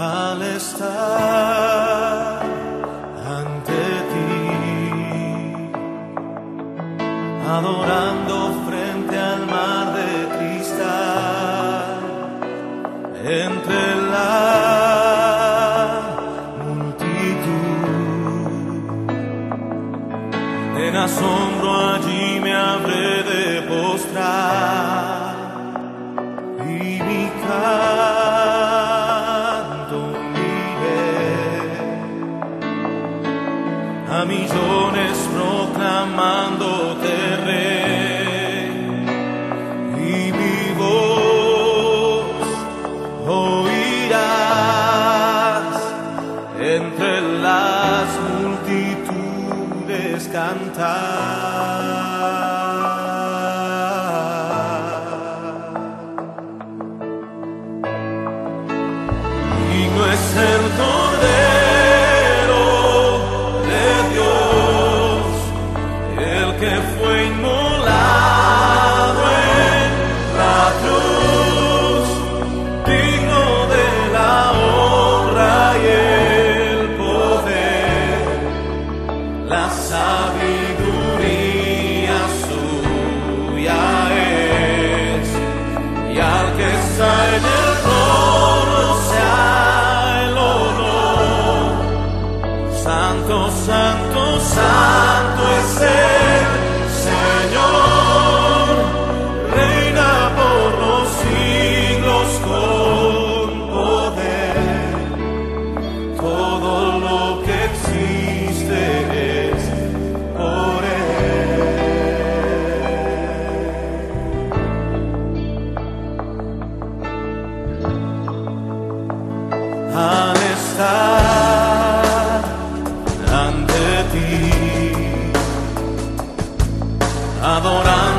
al estar ante ti, adorando frente al mar de cristal, entre la multitud, en asombro allí me habré de postrar y mi canto a millones proclamándote rey y mi voz oirás entre las multitudes cantar. La ti, adorar.